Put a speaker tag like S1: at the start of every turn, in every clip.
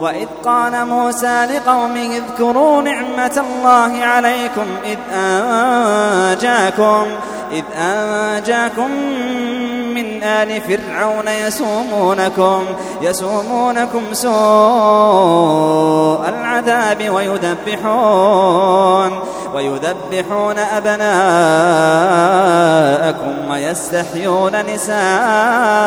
S1: وإذ قال موسى لقومه اذكروا نعمة الله عليكم إذ أنجاكم إذ أنجاكم من آل فرعون يسومونكم يسومونكم سوء العذاب ويذبحون ويذبحون أبناءكم ويستحيون نساءكم.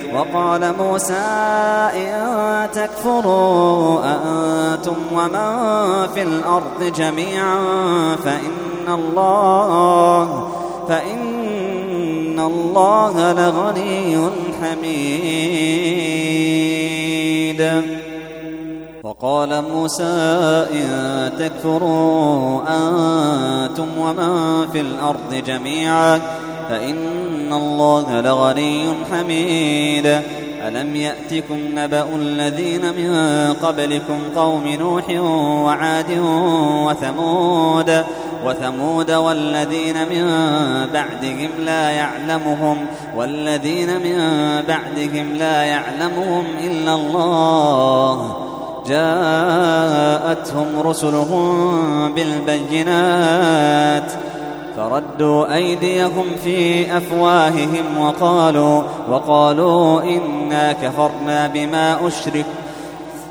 S1: وقال موسى إن تكفروا أنتم ومن في الأرض جميعا فإن الله فإن الله لغني حميد. وقال موسى إن تكفروا أنتم ومن في الأرض جميعا فإن الله لغني حميد ألم يأتكم نبأ الذين من قبلكم قوم نوح وعاد وثمود وثمود والذين من بعدهم لا يعلمهم والذين من بعدهم لا يعلمهم إلا الله جاءتهم رسلهم بالبينات فردوا أيديهم في أفواههم وقالوا وقالوا إنا كفرنا بما أشرك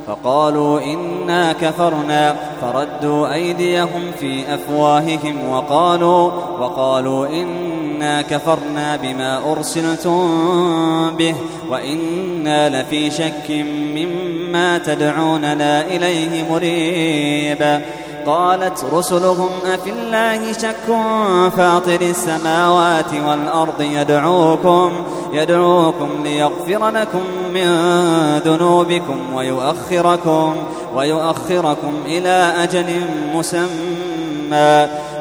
S1: فقالوا إنا كفرنا فردوا أيديهم في أفواههم وقالوا وقالوا إنا كفرنا بما أرسلتم به وإنا لفي شك مما تدعوننا إليه مريب قالت رسلهم أفي الله شك فاطر السماوات والأرض يدعوكم يدعوكم ليغفر لكم من ذنوبكم ويؤخركم ويؤخركم إلى أجل مسمى.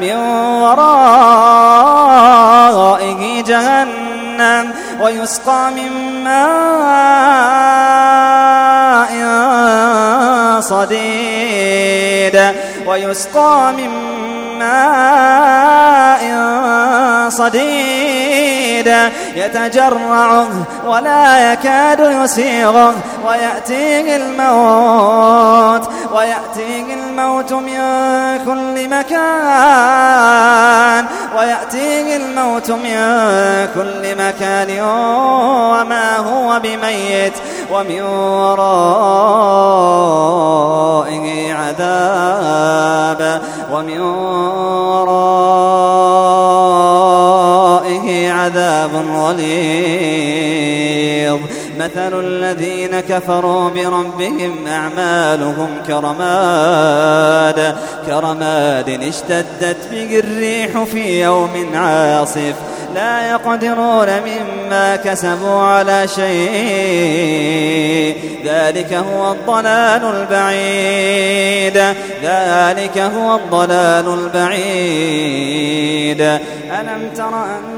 S1: من ورائه جهنم ويسقى من ماء صديد ويسقى من ماء صديد يتجرعه ولا يكاد يسيغه ويأتيه الموت ويأتيه الموت من كل مكان ويأتيه الموت من كل مكان وما هو بميت ومن ورائه عذاب ومن ورائه عذاب غليظ. مثل الذين كفروا بربهم أعمالهم كرماد. كرماد اشتدت به الريح في يوم عاصف. لا يقدرون مما كسبوا على شيء. ذلك هو الضلال البعيد. ذلك هو الضلال البعيد. ألم تر أن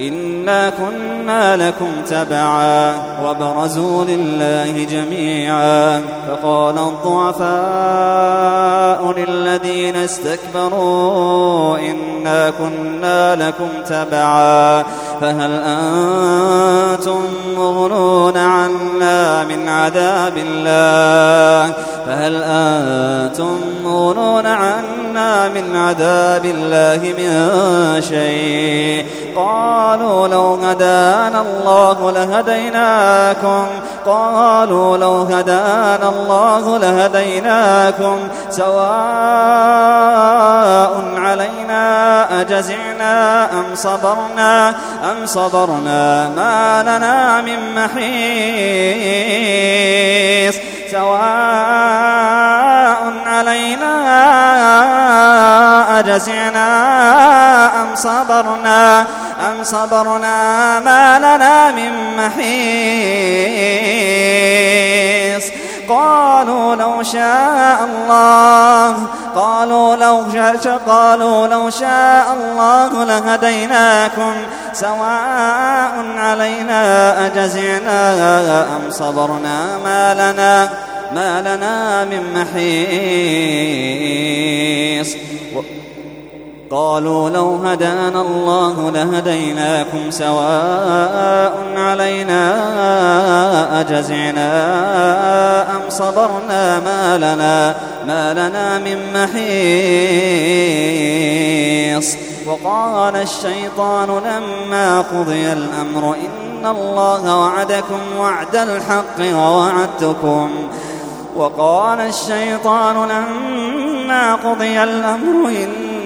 S1: إنا كنا لكم تبعا وبرزوا لله جميعا فقال الضعفاء للذين استكبروا إنا كنا لكم تبعا فهل أنتم مغنون عنا من عذاب الله فهل أنتم مغنون عنا من عذاب الله من شيء قالوا لو هدانا الله لهديناكم. قالوا لو هدانا الله لهديناكم. سواء علينا أجزعنا أم صبرنا أم صبرنا ما لنا من محيص. سواء علينا أجزعنا أم صبرنا أم صبرنا ما لنا من محيص قالوا لو شاء الله قالوا لو شاء قالوا لو شاء الله لهديناكم سواء علينا أجزعنا أم صبرنا ما لنا ما لنا من محيص قالوا لو هدانا الله لهديناكم سواء علينا أجزعنا أم صبرنا ما لنا ما لنا من محيص وقال الشيطان لما قضي الأمر إن الله وعدكم وعد الحق ووعدتكم وقال الشيطان لما قضي الأمر إن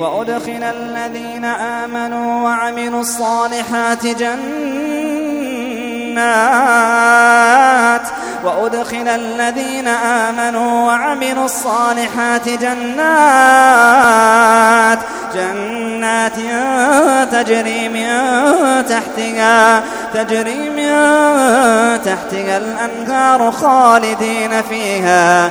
S1: وأدخل الذين آمنوا وعملوا الصالحات جنات. وأدخل الذين آمنوا وعملوا الصالحات جنات. جنات تجري من تحتها تجري من تحتها الأنهار خالدين فيها.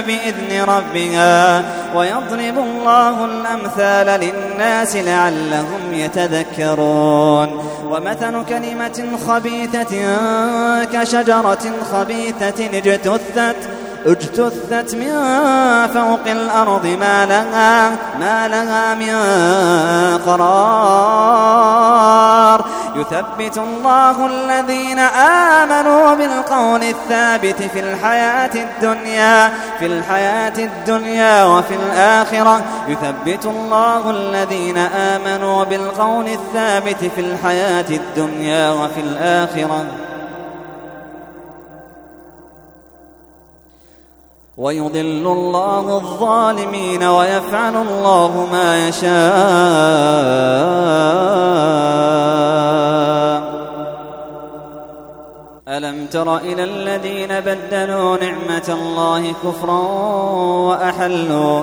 S1: بإذن ربها ويضرب الله الأمثال للناس لعلهم يتذكرون. ومثل كلمة خبيثة كشجرة خبيثة اجتثت اجتثت من فوق الأرض ما لها, ما لها من قرار. يثبت الله الذين آمنوا بالقول الثابت في الحياة الدنيا في الحياة الدنيا وفي الآخرة. يثبت الله الذين آمنوا بالقول الثابت في الحياة الدنيا وفي الآخرة. ويضل الله الظالمين ويفعل الله ما يشاء. ألم تر إلى الذين بدلوا نعمة الله كفرا وأحلوا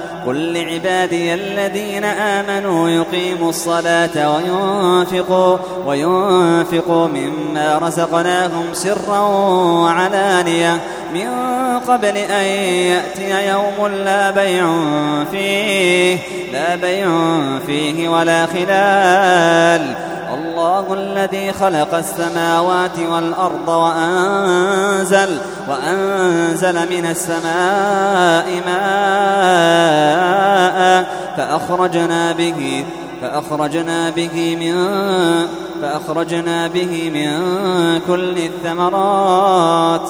S1: قل لعبادي الذين آمنوا يقيموا الصلاة وينفقوا وينفقوا مما رزقناهم سرا وعلانية من قبل أن يأتي يوم لا بيع فيه لا بيع فيه ولا خلال الله الذي خلق السماوات والأرض وأنزل وأنزل من السماء ماء فأخرجنا به فأخرجنا به من فأخرجنا به من كل الثمرات.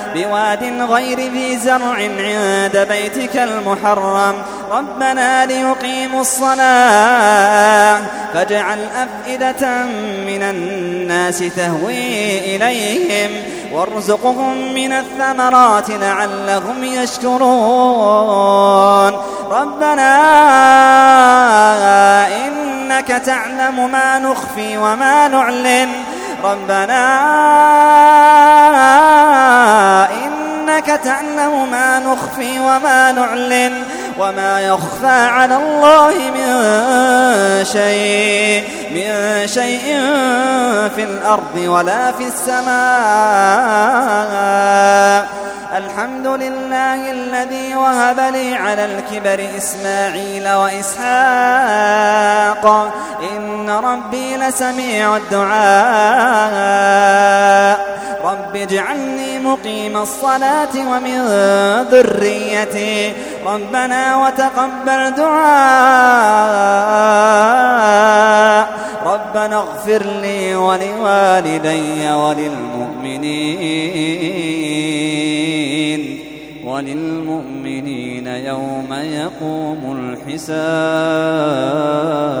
S1: بواد غير ذي زرع عند بيتك المحرم. ربنا ليقيموا الصلاة. فاجعل أفئدة من الناس تهوي إليهم. وارزقهم من الثمرات لعلهم يشكرون. ربنا إنك تعلم ما نخفي وما نعلن. ربنا تعلم ما نخفي وما نعلن وما يخفى على الله من شيء من شيء في الأرض ولا في السماء. الحمد لله الذي وهب لي على الكبر إسماعيل وإسحاق. إن ربي لسميع الدعاء. رب اجعلني مقيم الصلاة ومن ذريتي. ربنا وتقبل دعاء. ربنا اغفر لي ولوالدي وللمؤمنين. وللمؤمنين يوم يقوم الحساب.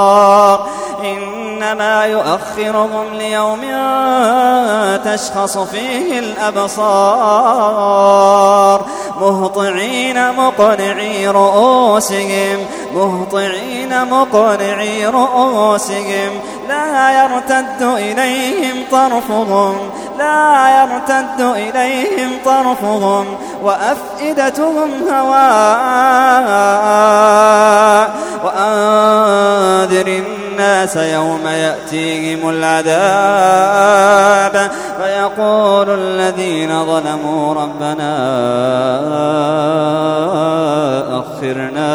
S1: إنما يؤخرهم ليوم تشخص فيه الأبصار. مهطعين مقنعي رؤوسهم مهطعين مقنعي رؤوسهم. لا يرتد إليهم طرفهم لا يرتد إليهم طرفهم. وأفئدتهم هواء. وأنذر الناس يوم يأتيهم العذاب. فيقول الذين ظلموا ربنا أخرنا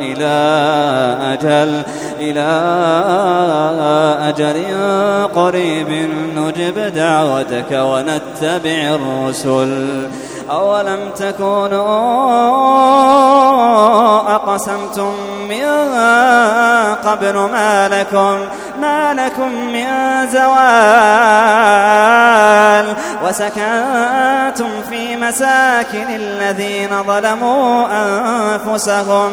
S1: إلى أجل إلى أجل قريب نجب دعوتك ونتبع الرسل. أولم تكونوا أقسمتم من قبل ما لكم ما لكم من زوال. وسكنتم في مساكن الذين ظلموا أنفسهم.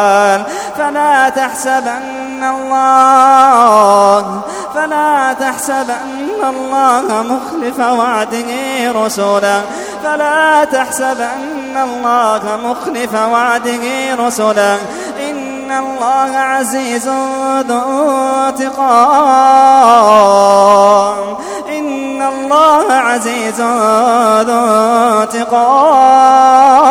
S1: فلا تحسبن الله فلا تحسبن الله مخلف وعده رسلا فلا تحسبن الله مخلف وعده رسلا إن الله عزيز ذو انتقام إن الله عزيز ذو انتقام.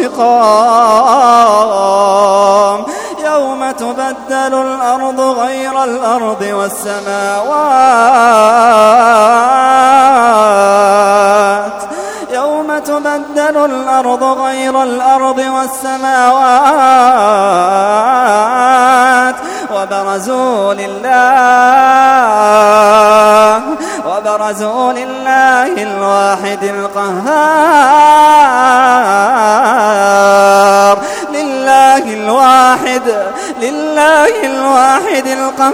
S1: انتقام يوم تبدل الأرض غير الأرض والسماوات. يوم تبدل الأرض غير الأرض والسماوات. وبرزوا لله وبرزوا لله الواحد القهار. لله الواحد لله الواحد القهار.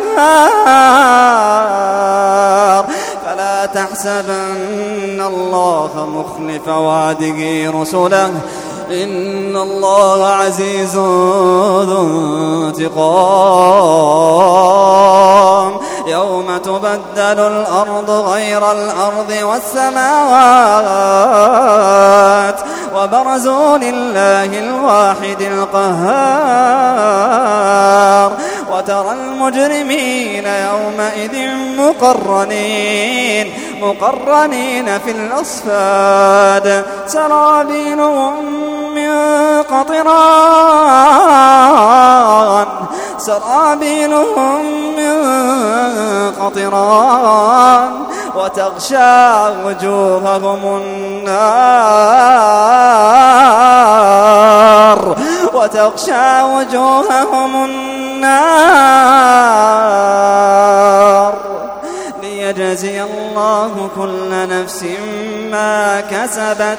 S1: فلا تحسبن الله مخلف وعده رسله. إن الله عزيز ذو انتقام. يوم تبدل الأرض غير الأرض والسماوات وبرزوا لله الواحد القهار وترى المجرمين يومئذ مقرنين مقرنين في الأصفاد سرابيلهم من قطران سرابيلهم من قطران وتغشى وجوههم النار وتغشى وجوههم النار ليجزي الله كل نفس ما كسبت